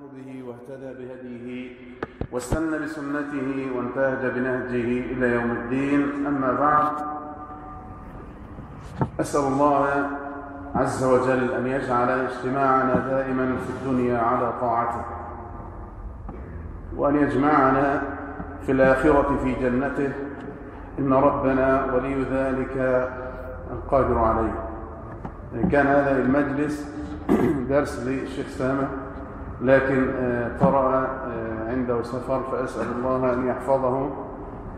به واهتدى بهديه واستنى بسنته وانتهج بنهجه إلى يوم الدين. أما بعد أسأل الله عز وجل أن يجعل اجتماعنا دائما في الدنيا على طاعته وأن يجمعنا في الآخرة في جنته. إن ربنا ولي ذلك القادر عليه. كان هذا المجلس درس للشيخ سامح لكن طرأ عنده سفر فأسأل الله أن يحفظه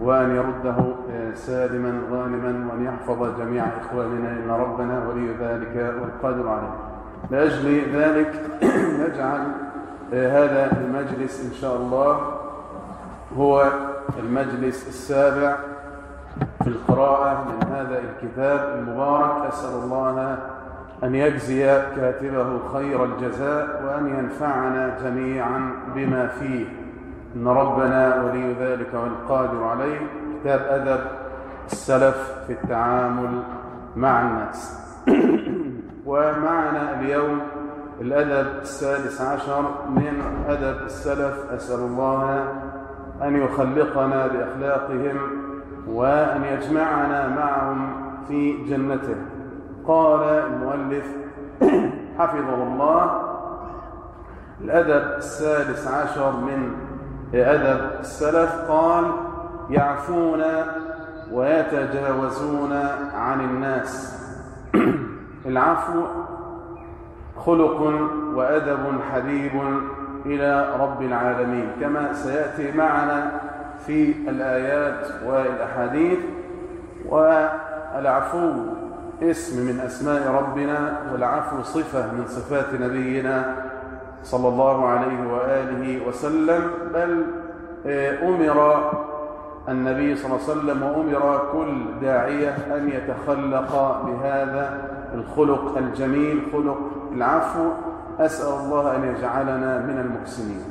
وأن يرده سالما غانما وأن يحفظ جميع إخواننا إن ربنا ولي ذلك والقادر عليه. لأجل ذلك نجعل هذا المجلس إن شاء الله هو المجلس السابع في القراءة من هذا الكتاب المبارك. أسأل الله أن يجزي كاتبه خير الجزاء وأن ينفعنا جميعا بما فيه. إن ربنا ولي ذلك والقادر عليه. كتاب أدب السلف في التعامل مع الناس. ومعنا اليوم الأدب السادس عشر من أدب السلف. أسأل الله أن يخلقنا بأخلاقهم وأن يجمعنا معهم في جنته. قال المؤلف حفظه الله. الأدب السادس عشر من أدب السلف قال يعفون ويتجاوزون عن الناس. العفو خلق وأدب حبيب إلى رب العالمين كما سيأتي معنا في الآيات والأحاديث. والعفو اسم من أسماء ربنا والعفو صفة من صفات نبينا صلى الله عليه وآله وسلم بل أمر النبي صلى الله عليه وسلم وأمر كل داعية أن يتخلق بهذا الخلق الجميل خلق العفو. أسأل الله أن يجعلنا من المحسنين.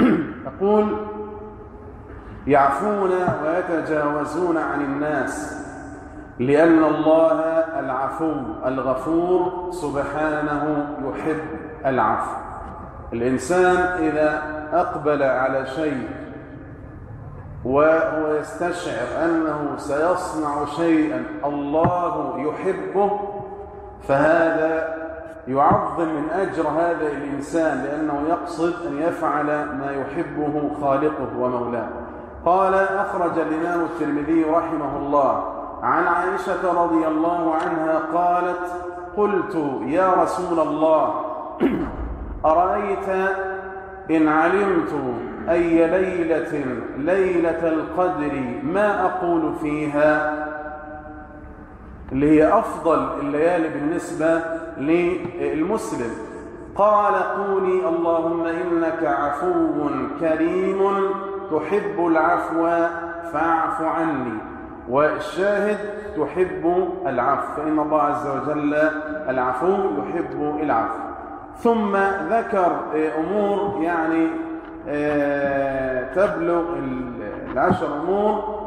أقول يعفون ويتجاوزون عن الناس. لأن الله العفو الغفور سبحانه يحب العفو. الإنسان إذا أقبل على شيء وهو يستشعر أنه سيصنع شيئا الله يحبه فهذا يعظم من أجر هذا الإنسان لأنه يقصد أن يفعل ما يحبه خالقه ومولاه. قال أخرج الإمام الترمذي رحمه الله عن عائشة رضي الله عنها قالت قلت يا رسول الله أرأيت إن علمت أي ليلة ليلة القدر ما أقول فيها؟ اللي هي أفضل الليالي بالنسبة للمسلم. قال قولي اللهم إنك عفو كريم تحب العفو فاعف عني. والشاهد تحب العفو. فإن الله عز وجل العفو يحب العفو. ثم ذكر أمور يعني تبلغ العشر أمور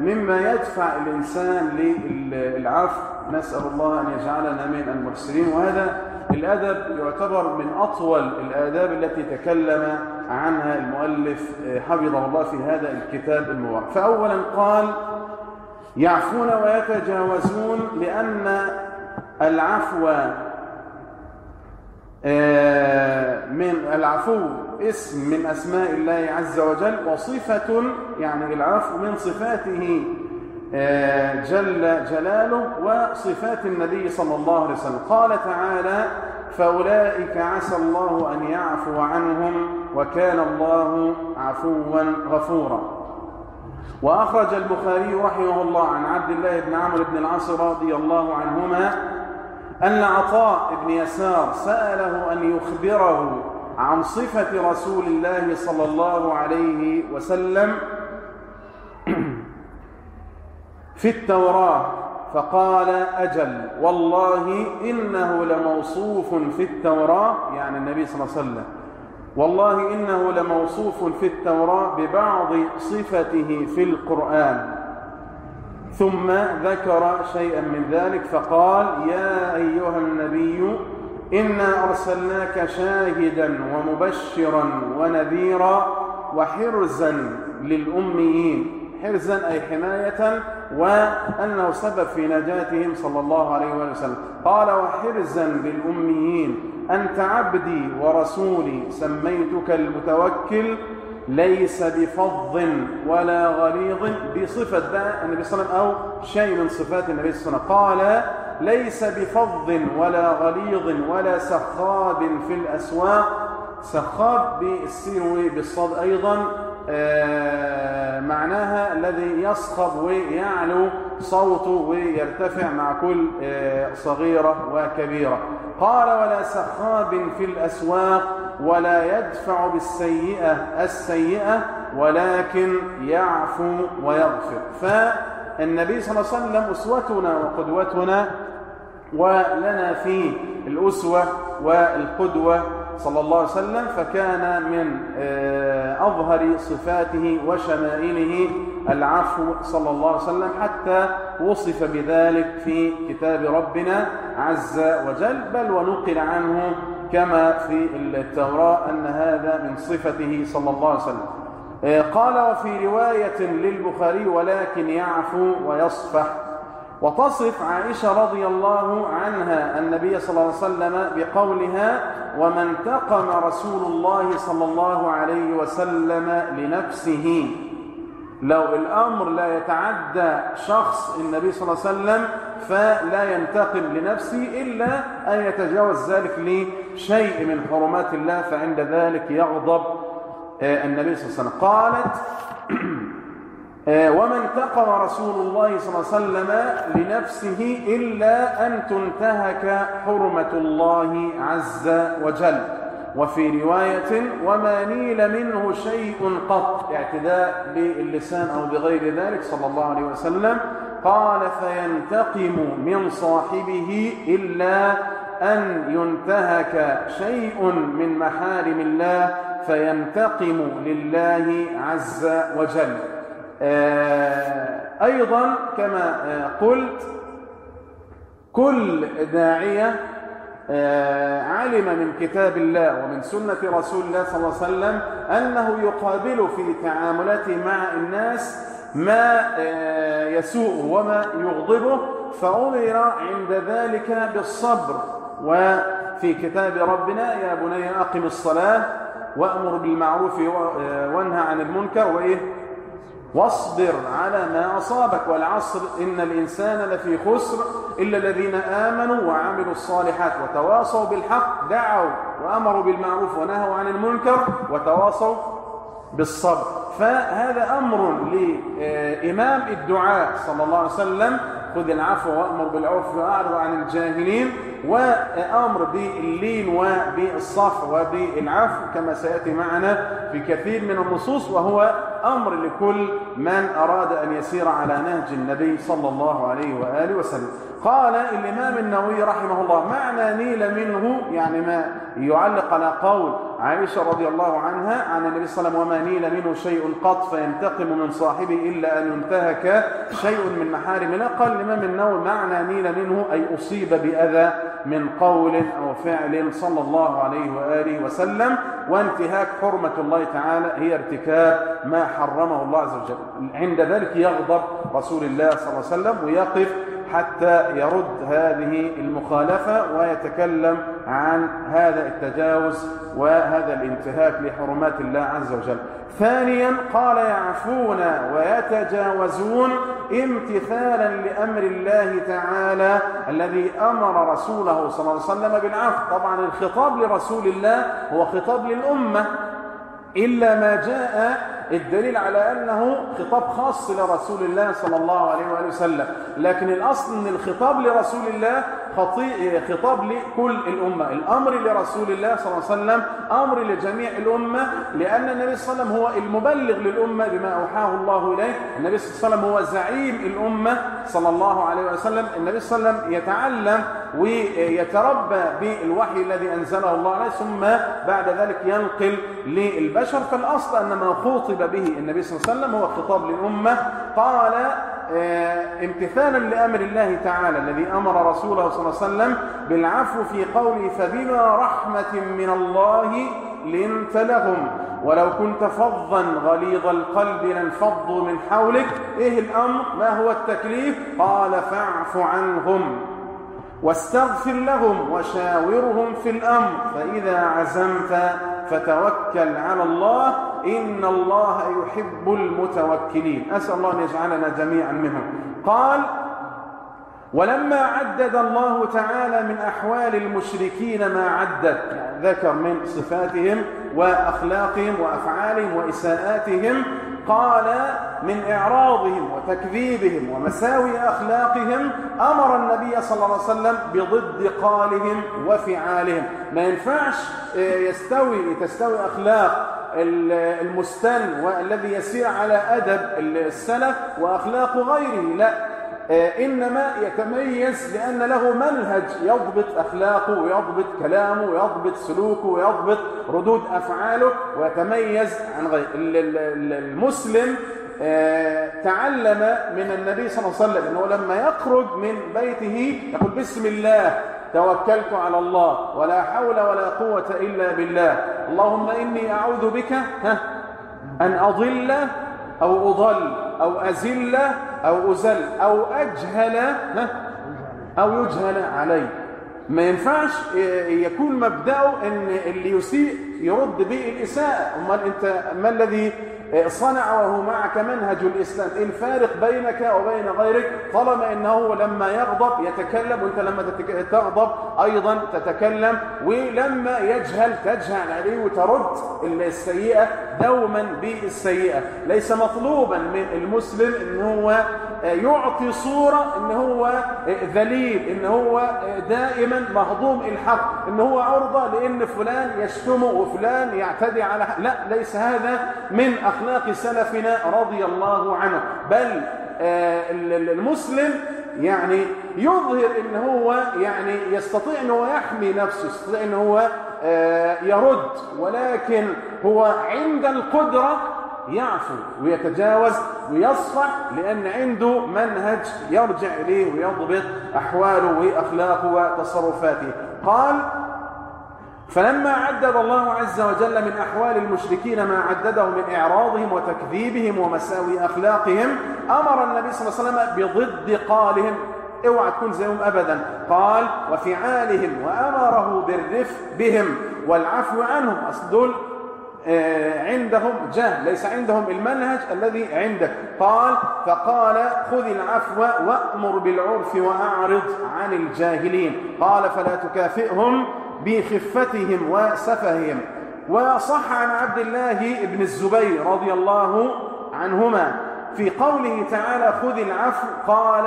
مما يدفع الإنسان للعفو. نسأل الله أن يجعلنا من المحسنين. وهذا الأدب يعتبر من أطول الآداب التي تكلم عنها المؤلف حفظه الله في هذا الكتاب المبارك. فأولا قال يعفون ويتجاوزون لأن العفو من العفو اسم من أسماء الله عز وجل وصفة يعني العفو من صفاته جل جلاله وصفات النبي صلى الله عليه وسلم. قال تعالى فأولئك عسى الله أن يعفو عنهم وكان الله عفوا غفورا. وأخرج البخاري رحمه الله عن عبد الله بن عمرو بن العاص رضي الله عنهما أن عطاء بن يسار سأله أن يخبره عن صفة رسول الله صلى الله عليه وسلم في التوراة فقال أجل والله إنه لموصوف في التوراة. يعني النبي صلى الله عليه وسلم. والله إنه لموصوف في التوراة ببعض صفته في القرآن. ثم ذكر شيئا من ذلك فقال يا أيها النبي إنا أرسلناك شاهدا ومبشرا ونذيرا وحرزا للأميين. حرزا أي حماية وأنه سبب في نجاتهم صلى الله عليه وسلم. قال وحرزا للأميين. أنت عبدي ورسولي سميتك المتوكل ليس بفظ ولا غليظ بصفة بقى النبي صلى الله عليه وسلم أو شيء من صفات النبي صلى الله عليه وسلم. قال ليس بفظ ولا غليظ ولا سخاب في الأسواق. سخاب بالسين وبالصاد أيضا. معناها الذي يصخب ويعلو صوته ويرتفع مع كل آه، صغيرة وكبيرة. قال ولا سخاب في الأسواق ولا يدفع بالسيئة السيئة ولكن يعفو ويغفر. فالنبي صلى الله عليه وسلم أسوتنا وقدوتنا ولنا فيه الأسوة والقدوة صلى الله عليه وسلم فكان من آه، أظهر صفاته وشمائله العفو صلى الله عليه وسلم حتى وصف بذلك في كتاب ربنا عز وجل. بل ونقل عنه كما في التوراة أن هذا من صفته صلى الله عليه وسلم. آه، قال وفي رواية للبخاري ولكن يعفو ويصفح وتصف عائشة رضي الله عنها النبي صلى الله عليه وسلم بقولها ومن تقم رسول الله صلى الله عليه وسلم لنفسه. لو الأمر لا يتعدى شخص النبي صلى الله عليه وسلم فلا ينتقم لنفسه إلا أن يتجاوز ذلك لشيء من حرمات الله فعند ذلك يغضب آه، النبي صلى الله عليه وسلم. قالت آه، وما انتقم رسول الله صلى الله عليه وسلم لنفسه إلا أن تنتهك حرمة الله عز وجل. وفي رواية وما نيل منه شيء قط اعتداء باللسان أو بغير ذلك صلى الله عليه وسلم. قال فينتقم من صاحبه إلا أن ينتهك شيء من محارم الله فينتقم لله عز وجل. أيضا كما آه، قلت كل داعية آه، علم من كتاب الله ومن سنة رسول الله صلى الله عليه وسلم أنه يقابل في تعاملاته مع الناس ما يسوءه وما يغضبه فأمر عند ذلك بالصبر. وفي كتاب ربنا يا بني أقم الصلاة وأمر بالمعروف وانهى عن المنكر وإيه؟ واصبر على ما أصابك والعصر إن الإنسان لفي خسر إلا الذين آمنوا وعملوا الصالحات وتواصوا بالحق دعوا وأمروا بالمعروف ونهوا عن المنكر وتواصوا بالصبر. فهذا أمر لإمام الدعاء صلى الله عليه وسلم. خذ العفو وأمر بالعرف وأعرض عن الجاهلين. وأمر باللين وبالصف وبالعفو كما سيأتي معنا في كثير من النصوص وهو أمر لكل من أراد أن يسير على نهج النبي صلى الله عليه وآله وسلم. قال الإمام النووي رحمه الله معنى نيل منه يعني ما يعلق على قول عائشة رضي الله عنها عن النبي صلى الله عليه وسلم وما نيل منه شيء قط فينتقم من صاحبه إلا أن ينتهك شيء من محارم. قال الإمام النووي معنى نيل منه أي أصيب بأذى من قول أو فعل صلى الله عليه وآله وسلم وانتهاك حرمة الله تعالى هي ارتكاب ما حرمه الله عز وجل. عند ذلك يغضب رسول الله صلى الله عليه وسلم ويقف حتى يرد هذه المخالفة ويتكلم عن هذا التجاوز وهذا الانتهاك لحرمات الله عز وجل. ثانيا قال يعفون ويتجاوزون امتثالا لأمر الله تعالى الذي أمر رسوله صلى الله عليه وسلم بالعفو. طبعا الخطاب لرسول الله هو خطاب للأمة إلا ما جاء الدليل على أنه خطاب خاص لرسول الله صلى الله عليه وآله وسلم. لكن الأصل أن الخطاب لرسول الله خطاب لكل الأمة. الأمر لرسول الله صلى الله عليه وسلم أمر لجميع الأمة لأن النبي صلى الله عليه وسلم هو المبلغ للأمة بما أوحاه الله إليه. النبي صلى الله عليه وسلم هو زعيم الأمة صلى الله عليه وسلم. النبي صلى الله عليه وسلم يتعلم ويتربى بالوحي الذي أنزله الله عليه ثم بعد ذلك ينقل للبشر. فالأصل أن ما خطب به النبي صلى الله عليه وسلم هو خطاب للأمة. قال امتثالا لأمر الله تعالى الذي أمر رسوله صلى الله عليه وسلم بالعفو في قوله فبما رحمة من الله لنت لهم. ولو كنت فظا غليظ القلب لانفضوا من حولك. إيه الأمر؟ ما هو التكليف؟ قال فاعف عنهم واستغفر لهم وشاورهم في الأمر. فإذا عزمت فتوكل على الله إن الله يحب المتوكلين. أسأل الله أن يجعلنا جميعا منهم. قال ولما عدد الله تعالى من أحوال المشركين ما عدد. ذكر من صفاتهم وأخلاقهم وأفعالهم وإساءاتهم. قال من إعراضهم وتكذيبهم ومساوي أخلاقهم أمر النبي صلى الله عليه وسلم بضد قالهم وفعالهم. ما ينفعش آه، يستوي تستوي أخلاق. المستن والذي يسير على أدب السلف وأخلاق غيره. لا. آه، إنما يتميز لأن له منهج يضبط أخلاقه ويضبط كلامه ويضبط سلوكه ويضبط ردود أفعاله ويتميز عن غير المسلم آه، تعلم من النبي صلى الله عليه وسلم أنه لما يخرج من بيته يقول بسم الله توكلت على الله ولا حول ولا قوة إلا بالله. اللهم إني أعوذ بك أن أضل أو أضل أو أزل أو أزل أو أجهل أو يجهل علي. ما ينفعش يكون مبدأه أن اللي يسيء يرد به الإساءة. أمال أنت ما الذي صنع وهو معك منهج الإسلام. إيه الفارق بينك وبين غيرك طالما إنه لما يغضب يتكلم وإنت لما تغضب أيضا تتكلم. ولما يجهل تجهل عليه وترد السيئة دوما بالسيئة. ليس مطلوبا من المسلم إن هو يعطي صورة إن هو ذليل إن هو دائما مهضوم الحق إن هو عرضة لأن فلان يشتمه وفلان يعتدي على لا ليس هذا من أخلاق سلفنا رضي الله عنه. بل آه، المسلم يعني يظهر إن هو يعني يستطيع ان هو يحمي نفسه يستطيع ان هو آه، يرد. ولكن هو عند القدرة يعفو ويتجاوز ويصفح لأن عنده منهج يرجع إليه ويضبط أحواله وأخلاقه وتصرفاته. قال فلما عدد الله عز وجل من أحوال المشركين ما عدده من إعراضهم وتكذيبهم ومساوي أخلاقهم أمر النبي صلى الله عليه وسلم بضد قالهم. اوعى تكون زيهم أبدا. قال وفعالهم وأمره بالرفق بهم والعفو عنهم. أصل آه، عندهم جهل ليس عندهم المنهج الذي عندك. قال فقال خذ العفو وأمر بالعرف وأعرض عن الجاهلين. قال فلا تكافئهم. بخفتهم وسفههم. وصح عن عبد الله بن الزبير رضي الله عنهما. في قوله تعالى خذ العفو قال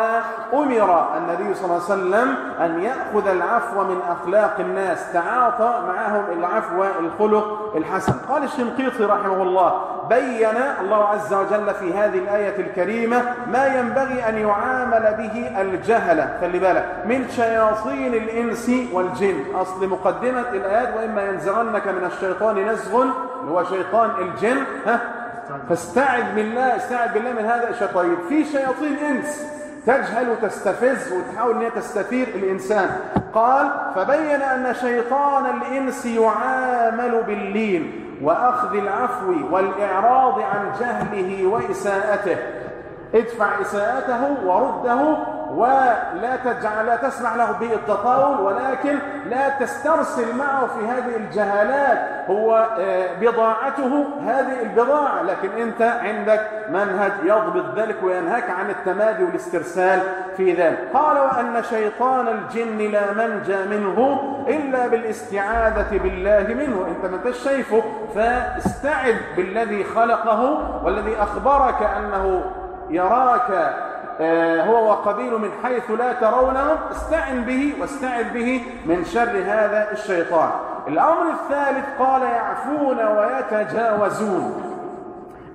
أمر النبي صلى الله عليه وسلم أن يأخذ العفو من أخلاق الناس تعاطى معهم العفو الخلق الحسن. قال الشنقيطي رحمه الله بين الله عز وجل في هذه الآية الكريمة ما ينبغي أن يعامل به الجهلة. خلي بالك من شياطين الإنس والجن. أصل مقدمة الآيات وإما ينزغنك من الشيطان نزغ اللي هو شيطان الجن ها؟ فاستعذ بالله استعذ بالله من هذا الشيطان في شياطين إنس تجهل وتستفز وتحاول إن هي تستثير الإنسان. قال فبين أن شيطان الإنس يعامل باللين وأخذ العفو والإعراض عن جهله وإساءته. ادفع إساءته ورده ولا تجعل لا تسمح له بالتطاول ولكن لا تسترسل معه في هذه الجهالات. هو آه، بضاعته هذه البضاعة. لكن أنت عندك منهج يضبط ذلك وينهاك عن التمادي والاسترسال في ذلك. قال وأن شيطان الجن لا منجى منه إلا بالاستعاذة بالله منه. أنت ما انتش شايفه فاستعذ بالذي خلقه والذي أخبرك أنه يراك هو وقبيل من حيث لا ترونه استعن به واستعذ به من شر هذا الشيطان. الأمر الثالث قال يعفون ويتجاوزون.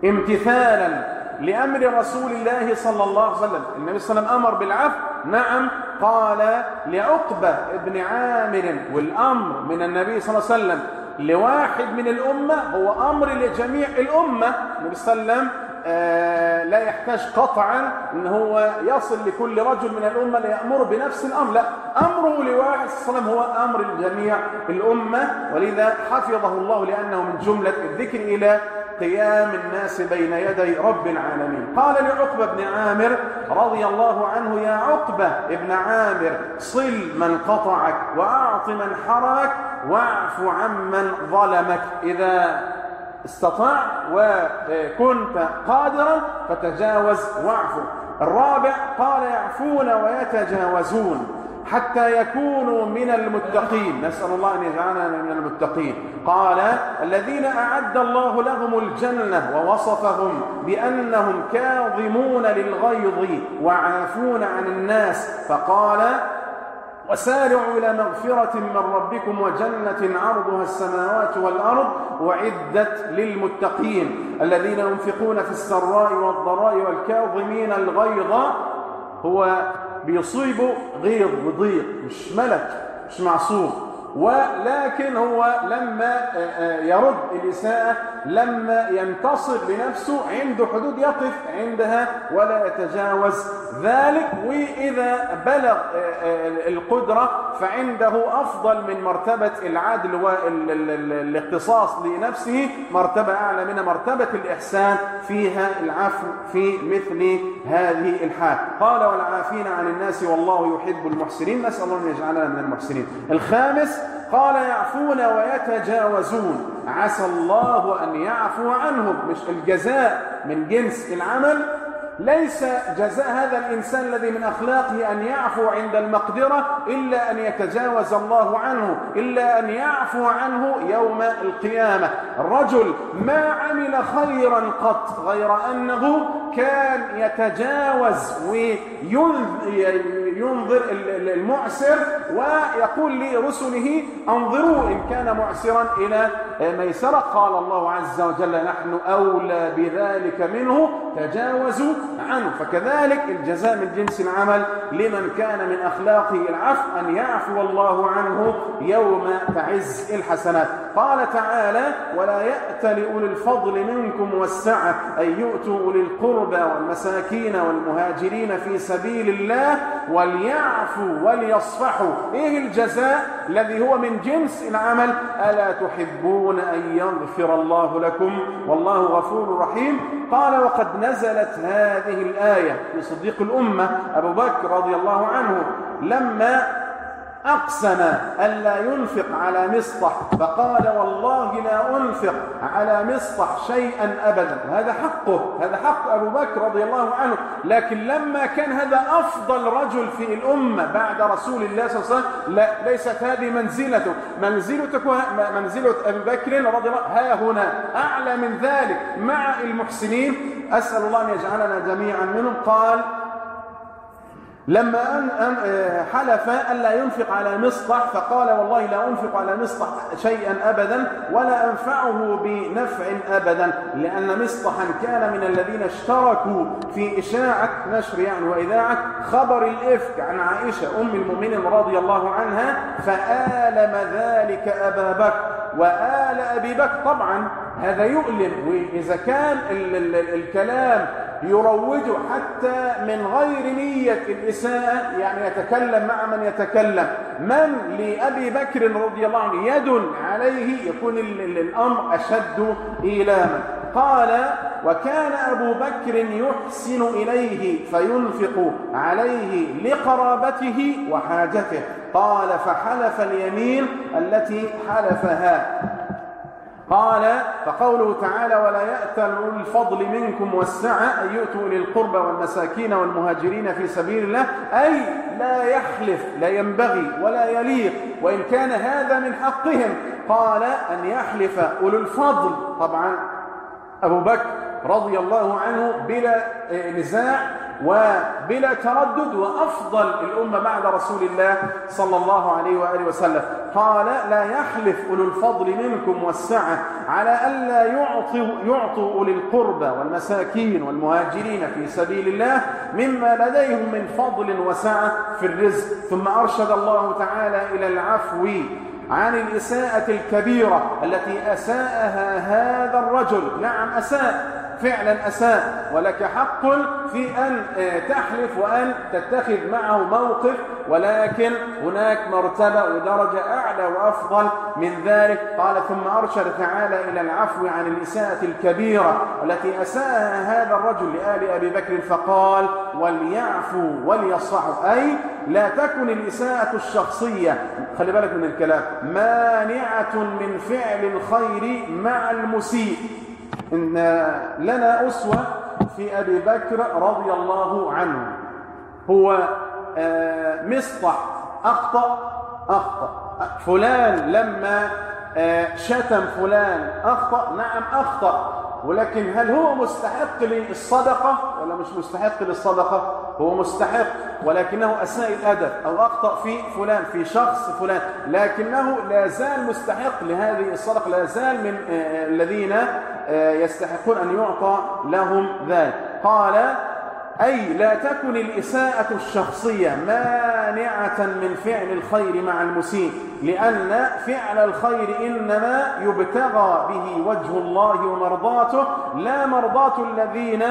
امتثالا لأمر رسول الله صلى الله عليه وسلم. النبي صلى الله عليه وسلم أمر بالعفو. نعم قال لعقبة ابن عامر. والأمر من النبي صلى الله عليه وسلم لواحد من الأمة هو أمر لجميع الأمة. النبي صلى الله عليه وسلم آه، لا يحتاج قطعا إن هو يصل لكل رجل من الأمة ليأمر بنفس الأمر. لا امره لواحد صلى الله عليه وسلم هو أمر الجميع الأمة. ولذا حفظه الله لأنه من جملة الذكر إلى قيام الناس بين يدي رب العالمين. قال لعقبة بن عامر رضي الله عنه يا عقبة ابن عامر صل من قطعك وأعط من حرك واعف عمن ظلمك. إذا استطاع وكنت قادرا فتجاوز واعفو الرابع قال يعفون ويتجاوزون حتى يكونوا من المتقين. نسأل الله أن يجعلنا من المتقين. قال الذين أعد الله لهم الجنة ووصفهم بأنهم كاظمون للغيظ وعافون عن الناس. فقال وسارعوا إلى مغفرة من ربكم وجنة عرضها السماوات والأرض وعدت للمتقين الذين ينفقون في السراء والضراء والكاظمين الغيظ هو بيصيبه غيظ وضيق مش ملك مش معصوم. ولكن هو لما آه، آه، يرد الإساءة لما ينتصر لنفسه عنده حدود يقف عندها ولا يتجاوز ذلك وإذا بلغ آه، القدرة فعنده أفضل من مرتبة العدل والاختصاص لنفسه مرتبة أعلى من مرتبة الإحسان فيها العفو في مثل هذه الحال. قال والعافين عن الناس والله يحب المحسنين. نسأل الله أن يجعلنا من المحسنين. الخامس قال يعفون ويتجاوزون. عسى الله أن يعفو عنهم. مش الجزاء من جنس العمل ليس جزاء هذا الإنسان الذي من أخلاقه أن يعفو عند المقدرة إلا أن يتجاوز الله عنه إلا أن يعفو عنه يوم القيامة. الرجل ما عمل خيرا قط غير أنه كان يتجاوز وينظر المعسر ويقول لرسله انظروا إن كان معسرا إلى ميسرة. قال الله عز وجل نحن أولى بذلك منه تجاوزوا عنه. فكذلك الجزاء من جنس العمل لمن كان من أخلاقه العفو أن يعفو الله عنه يوم تعز الحسنات. قال تعالى ولا يأت لأولي الفضل منكم والسعة أن يؤتوا أولي القربى والمساكين والمهاجرين في سبيل الله وليعفوا وليصفحوا. إيه الجزاء الذي هو من جنس العمل؟ ألا تحبون أن يغفر الله لكم؟ والله غفور رحيم. قال وقد نزلت هذه الآية في صديق الأمة أبو بكر رضي الله عنه لما أقسم ألا ينفق على مصطح فقال والله لا أنفق على مصطح شيئا أبدا. هذا حقه هذا حق أبو بكر رضي الله عنه. لكن لما كان هذا أفضل رجل في الأمة بعد رسول الله صلى الله عليه وسلم لا ليست هذه منزلته. منزلتك منزلة أبي بكر رضي الله ها هنا أعلى من ذلك مع المحسنين. أسأل الله أن يجعلنا جميعا منهم. قال لما أن أن آه، حلف ألا ينفق على مصطح فقال والله لا أنفق على مصطح شيئا أبدا ولا أنفعه بنفع أبدا لأن مصطحا كان من الذين اشتركوا في إشاعة نشر يعني وإذاعة خبر الإفك. عن عائشة أم المؤمنين رضي الله عنها فآلم ذلك أبا بكر وآل أبي بكر. طبعا هذا يؤلم وإذا كان الكلام يروجه حتى من غير نية الإساءة يعني يتكلم مع من يتكلم. من لأبي بكر رضي الله عنه؟ يد عليه يكون الأمر أشد إيلاما. قال وكان أبو بكر يحسن إليه فينفق عليه لقرابته وحاجته. قال فحلف اليمين التي حلفها. قال فقوله تعالى ولا يأتل الفضل منكم والسعة أن يؤتوا للقربى والمساكين والمهاجرين في سبيل الله أي لا يحلف لا ينبغي ولا يليق وإن كان هذا من حقهم قال أن يحلف أولو الفضل. طبعا أبو بكر رضي الله عنه بلا نزاع وبلا تردد وأفضل الأمة بعد رسول الله صلى الله عليه وآله وسلم. قال لا يحلف أولو الفضل منكم والسعة على ألا يعطوا, يعطوا أولي القربى والمساكين والمهاجرين في سبيل الله مما لديهم من فضل وسعة في الرزق. ثم أرشد الله تعالى إلى العفو عن الإساءة الكبيرة التي أساءها هذا الرجل. نعم أساء. فعلا أساء ولك حق في أن آه، تحلف وأن تتخذ معه موقف ولكن هناك مرتبة ودرجة أعلى وأفضل من ذلك. قال ثم أرشد تعالى إلى العفو عن الإساءة الكبيرة التي أساءها هذا الرجل لآل أبي بكر فقال وليعفوا وليصحوا أي لا تكن الإساءة الشخصية. خلي بالك من الكلام. مانعة من فعل الخير مع المسيء. إن لنا أسوة في أبي بكر رضي الله عنه. هو آه، مصطح أخطأ أخطأ. فلان لما آه، شتم فلان أخطأ نعم أخطأ. ولكن هل هو مستحق للصدقة؟ ولا مش مستحق للصدقة؟ هو مستحق ولكنه أساء الأدب. أو أخطأ في فلان في شخص فلان. لكنه لا زال مستحق لهذه الصدقة لا زال من آه، الذين يستحقون أن يعطى لهم ذلك. قال أي لا تكن الإساءة الشخصية مانعة من فعل الخير مع المسيء لأن فعل الخير إنما يبتغى به وجه الله ومرضاته لا مرضاة الذين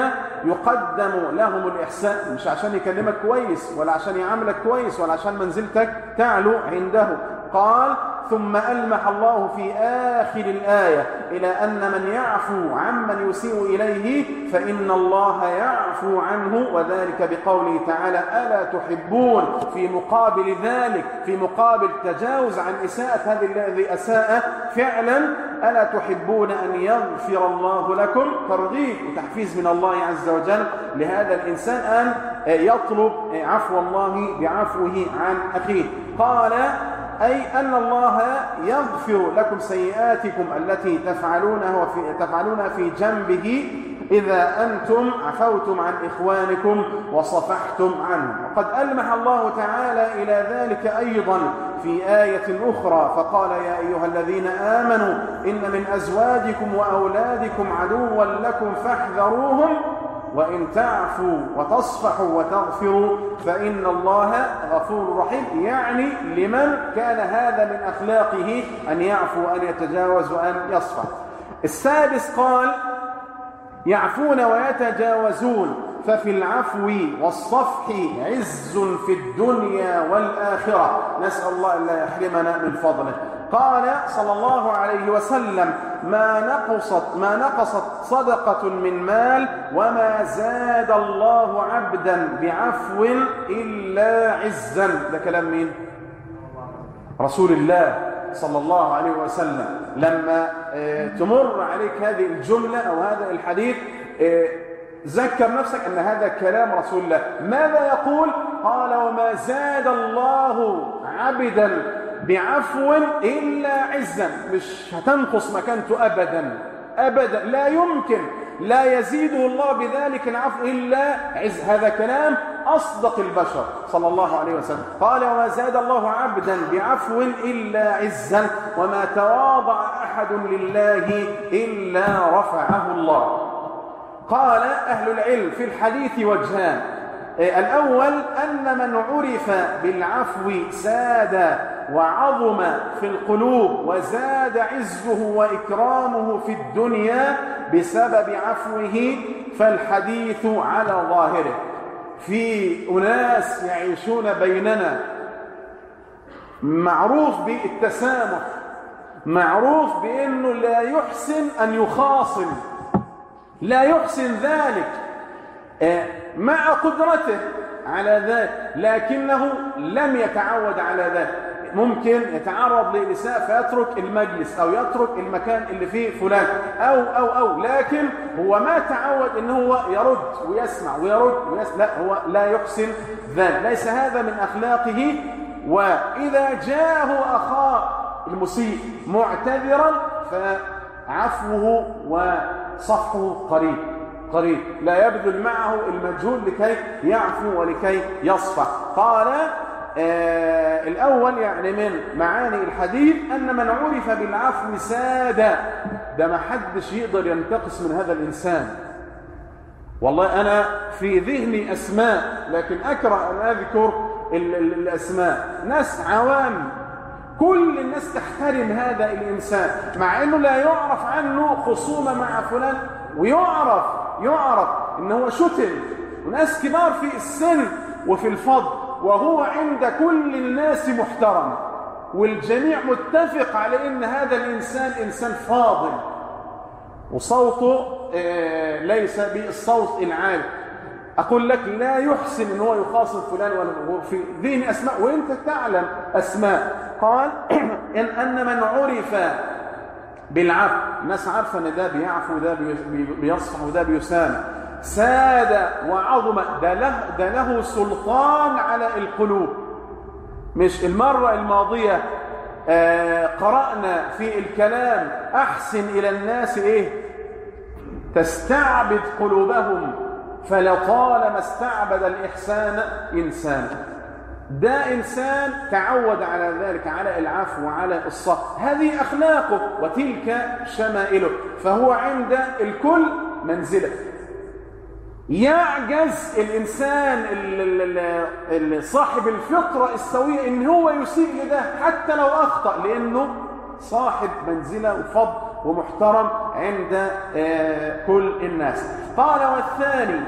يقدم لهم الإحسان. مش عشان يكلمك كويس ولا عشان يعاملك كويس ولا عشان منزلتك تعلو عنده. قال ثم ألمح الله في آخر الآية إلى أن من يعفو عمن يسيء إليه فإن الله يعفو عنه وذلك بقوله تعالى ألا تحبون في مقابل ذلك في مقابل تجاوز عن إساءة هذا الذي أساء فعلا ألا تحبون أن يغفر الله لكم ترغيب وتحفيز من الله عز وجل لهذا الإنسان أن يطلب عفو الله بعفوه عن أخيه قال أي أن الله يغفر لكم سيئاتكم التي تفعلونها وفي تفعلونها في جنبه إذا أنتم عفوتم عن إخوانكم وصفحتم عنهم وقد ألمح الله تعالى إلى ذلك أيضا في آية أخرى فقال يا أيها الذين آمنوا إن من أزواجكم وأولادكم عدوا لكم فاحذروهم وإن تعفوا وتصفحوا وتغفروا فإن الله غفور رحيم. يعني لمن كان هذا من أخلاقه أن يعفو وأن يتجاوز وأن يصفح. السادس قال يعفون ويتجاوزون ففي العفو والصفح عز في الدنيا والآخرة. نسأل الله أن لا يحرمنا من فضله. قال صلى الله عليه وسلم ما نقصت ما نقصت صدقة من مال وما زاد الله عبدا بعفو إلا عزا. ده كلام مين؟ رسول الله صلى الله عليه وسلم. لما آه، تمر عليك هذه الجملة أو هذا الحديث آه، ذكر نفسك أن هذا كلام رسول الله. ماذا يقول؟ قال وما زاد الله عبدا بعفو إلا عزا مش هتنقص مكانته أبدا أبدا. لا يمكن لا يزيده الله بذلك العفو إلا عز. هذا كلام أصدق البشر صلى الله عليه وسلم. قال وما زاد الله عبدا بعفو إلا عزا وما تواضع أحد لله إلا رفعه الله. قال أهل العلم في الحديث وجهان. إيه، الأول أن من عرف بالعفو ساد وعظم في القلوب وزاد عزه وإكرامه في الدنيا بسبب عفوه فالحديث على ظاهره. في أناس يعيشون بيننا معروف بالتسامح معروف بأنه لا يحسن أن يخاصم لا يحسن ذلك آه، مع قدرته على ذلك لكنه لم يتعود على ذلك. ممكن يتعرض لإساءة فيترك المجلس أو يترك المكان اللي فيه فلان أو أو أو لكن هو ما تعود إن هو يرد ويسمع ويرد ويسمع. لا هو لا يحسن ذلك. ليس هذا من أخلاقه. وإذا جاءه أخاه المسيء معتذرا فعفوه وصفحه قريب قريب. لا يبذل معه المجهول لكي يعفو ولكي يصفح. قال آه الأول يعني من معاني الحديث أن من عرف بالعفو سادة ده ما حدش يقدر ينتقص من هذا الإنسان. والله أنا في ذهني أسماء لكن أكره أن أذكر الأسماء. ناس عوام كل الناس تحترم هذا الإنسان مع أنه لا يعرف عنه خصومة مع فلان ويعرف يعرف إن هو شتم. وناس كبار في السن وفي الفضل. وهو عند كل الناس محترم والجميع متفق على إن هذا الإنسان إنسان فاضل. وصوته آه، ليس بالصوت العالي أقول لك لا يحسن أن هو يخاصم فلان ولا في ذهن أسماء. وأنت تعلم أسماء قال إن أن من عرف بالعفو الناس عارفة أن ده بيعفو وده بيصفح وده بيسامح. ساد وعظم ده له, ده له سلطان على القلوب. مش المرة الماضية آه قرأنا في الكلام أحسن إلى الناس إيه؟ تستعبد قلوبهم فلطالما استعبد الإحسان إنسان. ده إنسان تعود على ذلك على العفو وعلى الصف هذه أخلاقه وتلك شمائله فهو عند الكل منزلة. يعجز الإنسان صاحب الفطرة السوية إن هو يسيء لده حتى لو أخطأ لأنه صاحب منزلة وفضل ومحترم عند آه، كل الناس. قال والثاني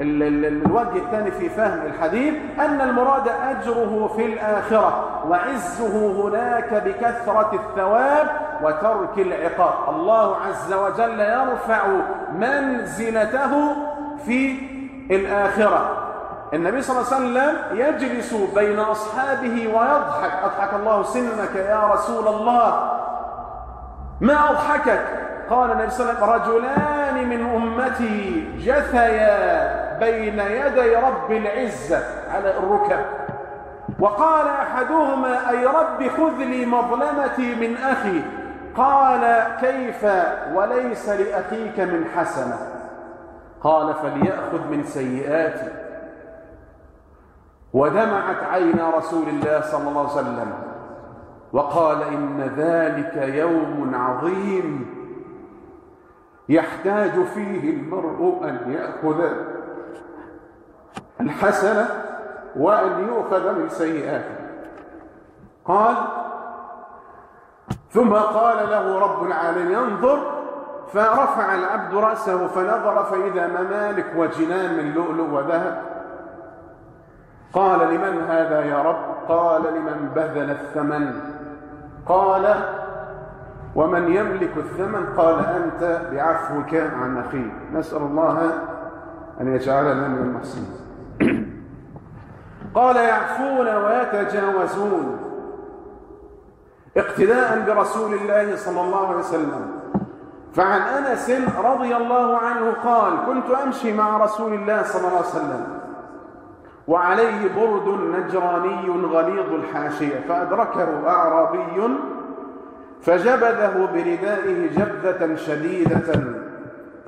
الوجه الثاني في فهم الحديث أن المراد أجره في الآخرة وعزه هناك بكثرة الثواب وترك العقاب. الله عز وجل يرفع منزلته في الآخرة. النبي صلى الله عليه وسلم يجلس بين أصحابه ويضحك. أضحك الله سنك يا رسول الله. ما أضحكك؟ قال النبي صلى الله عليه وسلم رجلان من أمتي جثيا بين يدي رب العزة على الركب. وقال أحدهما أي رب خذ لي مظلمتي من أخي. قال كيف وليس لأخيك من حسنة. قال فليأخذ من سيئاتي. ودمعت عين رسول الله صلى الله عليه وسلم. وقال إن ذلك يوم عظيم. يحتاج فيه المرء أن يأخذ الحسنة وأن يؤخذ من سيئاته. قال ثم قال له رب العالمين ينظر فرفع العبد رأسه فنظر فإذا ممالك وجنان من لؤلؤ وذهب. قال لمن هذا يا رب؟ قال لمن بذل الثمن. قال ومن يملك الثمن؟ قال أنت بعفوك عن أخيه نسأل الله أن يجعلنا من المحسنين. قال يعفون ويتجاوزون. اقتداء برسول الله صلى الله عليه وسلم. فعن أنس رضي الله عنه قال كنت أمشي مع رسول الله صلى الله عليه وسلم وعليه برد نجراني غليظ الحاشية فأدركه أعرابي فجبذه بردائه جبذة شديدة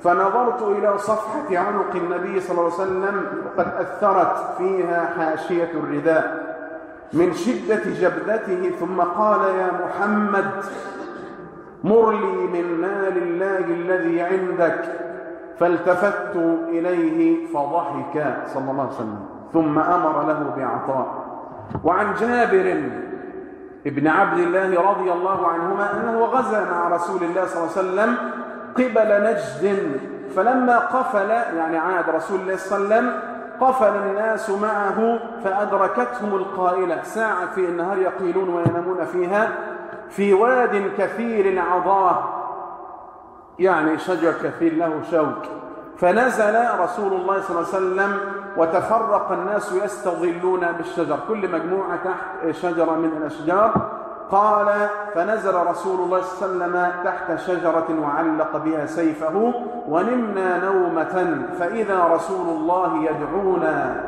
فنظرت إلى صفحة عنق النبي صلى الله عليه وسلم وقد أثرت فيها حاشية الرداء من شدة جبذته ثم قال يا محمد مر لي من مال الله الذي عندك فالتفت إليه فضحك صلى الله عليه وسلم. ثم أمر له بعطاء. وعن جابر ابن عبد الله رضي الله عنهما أنه غزا مع رسول الله صلى الله عليه وسلم قبل نجد. فلما قفل يعني عاد رسول الله صلى الله عليه وسلم قفل الناس معه فأدركتهم القائلة. ساعة في النهار يقيلون وينامون فيها. في واد كثير العضاه يعني شجر كثير له شوك. فنزل رسول الله صلى الله عليه وسلم وتفرق الناس يستظلون بالشجر. كل مجموعة تحت شجرة من الأشجار. قال فنزل رسول الله صلى الله عليه وسلم تحت شجرة وعلق بها سيفه ونمنا نومة فإذا رسول الله يدعونا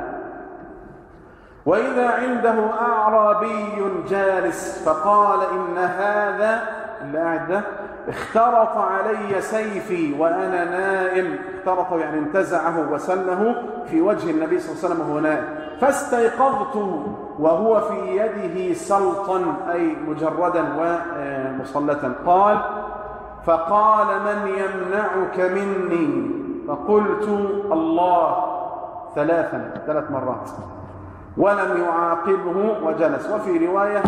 وإذا عنده أعرابي جالس فقال إن هذا الأعدة اخترط علي سيفي وأنا نائم. اخترط يعني انتزعه وسله في وجه النبي صلى الله عليه وسلم وهو نائم وهو في يده سلطا أي مجردا ومصلة. قال فقال من يمنعك مني؟ فقلت الله. ثلاثا ثلاث مرات. ولم يعاقبه وجلس. وفي رواية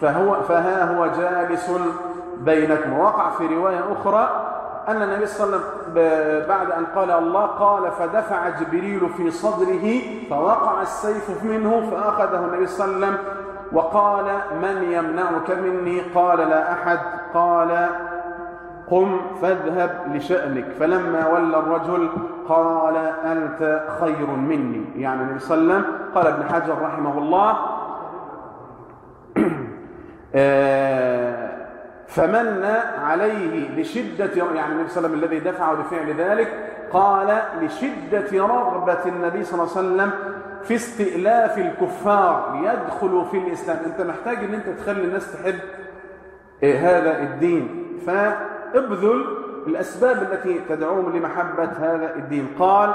فهو فها هو جالس بينكم. وقع في رواية أخرى أن النبي صلى الله عليه وسلم بعد أن قال الله قال فدفع جبريل في صدره فوقع السيف منه فأخذه النبي صلى الله عليه وسلم وقال من يمنعك مني؟ قال لا أحد. قال قم فاذهب لشأنك. فلما ولى الرجل قال أنت خير مني. يعني النبي صلى الله عليه وسلم قال ابن حجر رحمه الله آه، فمن عليه لشدة يعني النبي صلى الله عليه وسلم الذي دفعه لفعل ذلك قال لشدة رغبة النبي صلى الله عليه وسلم في استئلاف الكفار ليدخلوا في الإسلام. أنت محتاج أن أنت تخلي الناس تحب آه، هذا الدين. فابذل الأسباب التي تدعوهم لمحبة هذا الدين. قال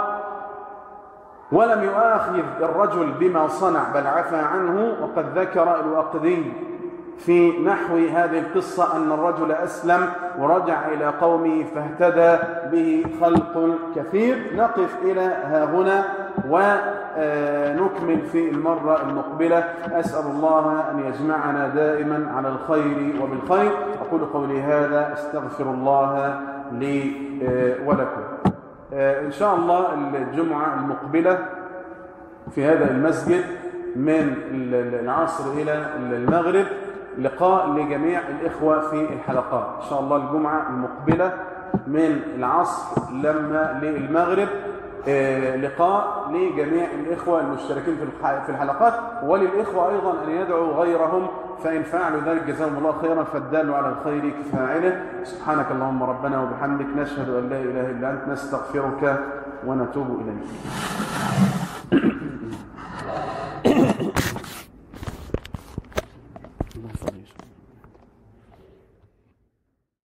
ولم يؤاخذ الرجل بما صنع بل عفى عنه وقد ذكر الوقدي في نحو هذه القصة أن الرجل أسلم ورجع إلى قومه فاهتدى به خلق كثير. نقف إلى ها هنا ونكمل في المرة المقبلة. أسأل الله أن يجمعنا دائما على الخير وبالخير. أقول قولي هذا استغفر الله لي ولكم. إن شاء الله الجمعة المقبلة في هذا المسجد من العصر إلى المغرب. لقاء لجميع الإخوة في الحلقات. إن شاء الله الجمعة المقبلة من العصر لما للمغرب. آه، لقاء لجميع الإخوة المشتركين في الحلقات وللإخوة أيضا أن يدعوا غيرهم فإن فعلوا ذلك جزاهم الله خيرا فالدال على الخير كفاعله. سبحانك اللهم ربنا وبحمدك نشهد أن لا إله إلا أنت نستغفرك ونتوب إليك.